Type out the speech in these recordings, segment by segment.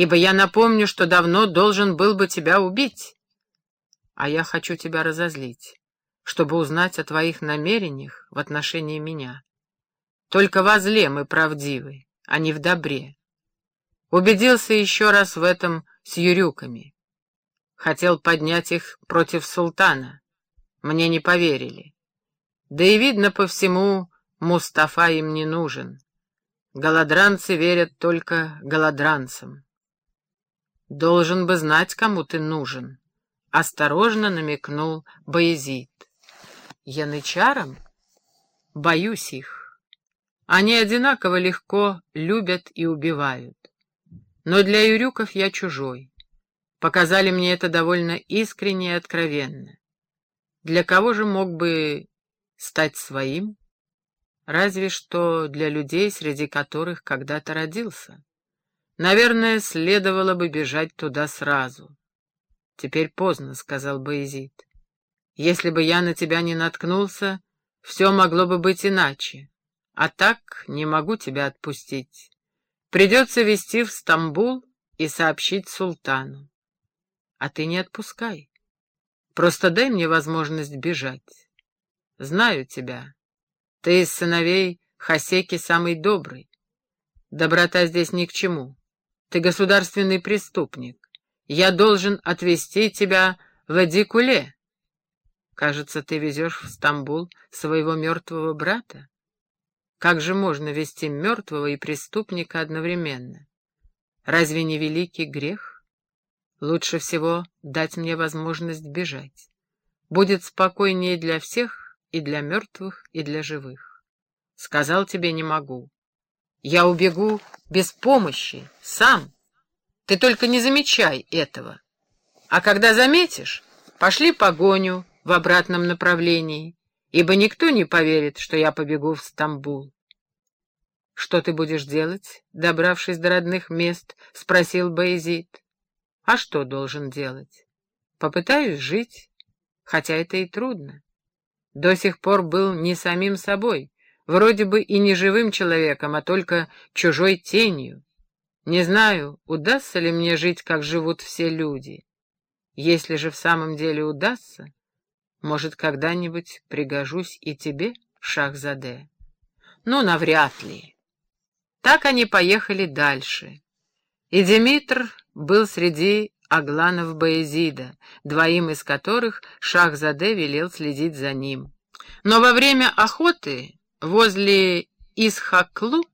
ибо я напомню, что давно должен был бы тебя убить. А я хочу тебя разозлить, чтобы узнать о твоих намерениях в отношении меня. Только во зле мы правдивы, а не в добре. Убедился еще раз в этом с юрюками. Хотел поднять их против султана. Мне не поверили. Да и видно по всему, Мустафа им не нужен. Голодранцы верят только голодранцам. Должен бы знать, кому ты нужен. Осторожно намекнул Боязид. Янычарам? Боюсь их. Они одинаково легко любят и убивают. Но для юрюков я чужой. Показали мне это довольно искренне и откровенно. Для кого же мог бы стать своим? Разве что для людей, среди которых когда-то родился. Наверное, следовало бы бежать туда сразу. Теперь поздно, — сказал Боязид. Если бы я на тебя не наткнулся, все могло бы быть иначе. А так не могу тебя отпустить. Придется везти в Стамбул и сообщить султану. А ты не отпускай. Просто дай мне возможность бежать. Знаю тебя. Ты из сыновей Хасеки самый добрый. Доброта здесь ни к чему. Ты государственный преступник. Я должен отвезти тебя в Эдикуле. Кажется, ты везешь в Стамбул своего мертвого брата. Как же можно вести мертвого и преступника одновременно? Разве не великий грех? Лучше всего дать мне возможность бежать. Будет спокойнее для всех, и для мертвых, и для живых. Сказал тебе не могу. Я убегу без помощи, сам. Ты только не замечай этого. А когда заметишь, пошли погоню в обратном направлении, ибо никто не поверит, что я побегу в Стамбул. «Что ты будешь делать, добравшись до родных мест?» — спросил Боязид. «А что должен делать? Попытаюсь жить, хотя это и трудно. До сих пор был не самим собой, вроде бы и не живым человеком, а только чужой тенью. Не знаю, удастся ли мне жить, как живут все люди. Если же в самом деле удастся, может, когда-нибудь пригожусь и тебе, Шахзаде? Ну, навряд ли. Так они поехали дальше. И Димитр был среди Агланов Баязида, двоим из которых Шахзаде велел следить за ним. Но во время охоты возле Исхаклу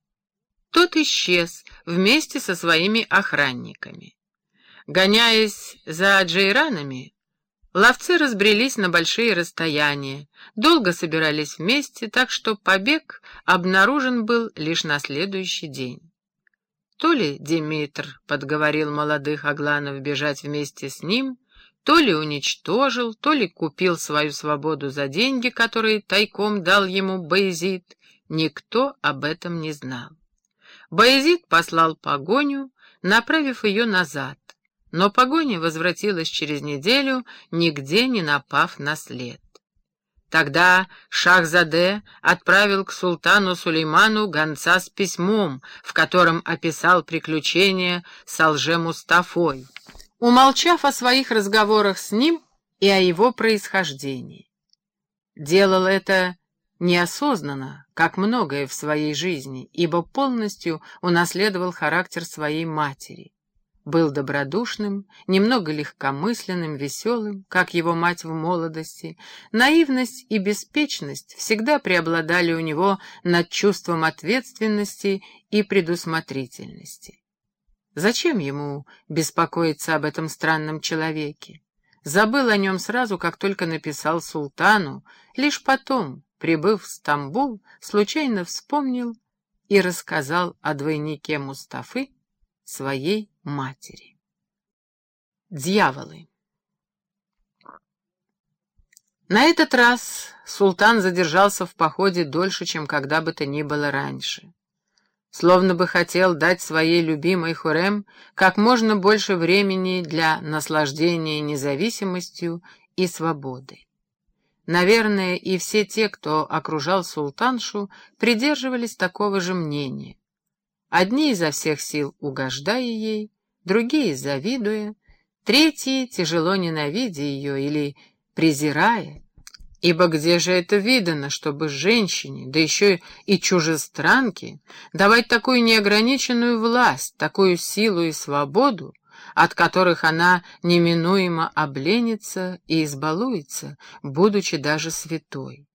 тот исчез вместе со своими охранниками. Гоняясь за джейранами, ловцы разбрелись на большие расстояния, долго собирались вместе, так что побег обнаружен был лишь на следующий день. То ли Димитр подговорил молодых Агланов бежать вместе с ним, то ли уничтожил, то ли купил свою свободу за деньги, которые тайком дал ему Боязид, никто об этом не знал. Боязид послал погоню, направив ее назад, но погоня возвратилась через неделю, нигде не напав на след. Тогда Шахзаде отправил к султану Сулейману гонца с письмом, в котором описал приключения с Алже-Мустафой, умолчав о своих разговорах с ним и о его происхождении. Делал это неосознанно, как многое в своей жизни, ибо полностью унаследовал характер своей матери был добродушным, немного легкомысленным, веселым, как его мать в молодости. Наивность и беспечность всегда преобладали у него над чувством ответственности и предусмотрительности. Зачем ему беспокоиться об этом странном человеке? Забыл о нем сразу, как только написал султану, лишь потом, прибыв в Стамбул, случайно вспомнил и рассказал о двойнике Мустафы, своей матери. Дьяволы. На этот раз султан задержался в походе дольше, чем когда бы то ни было раньше. Словно бы хотел дать своей любимой Хурем как можно больше времени для наслаждения независимостью и свободой. Наверное, и все те, кто окружал султаншу, придерживались такого же мнения. Одни изо всех сил угождая ей, другие завидуя, третьи тяжело ненавидя ее или презирая. Ибо где же это видано, чтобы женщине, да еще и чужестранке, давать такую неограниченную власть, такую силу и свободу, от которых она неминуемо обленится и избалуется, будучи даже святой?